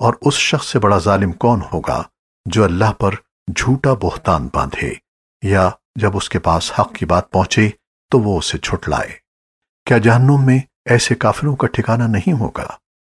اور اس شخص سے بڑا ظالم کون ہوگا جو اللہ پر جھوٹا بہتان باندھے یا جب اس کے پاس حق کی بات پہنچے تو وہ اسے جھٹلائے کیا جہنم میں ایسے کافروں کا ٹھکانہ نہیں ہوگا؟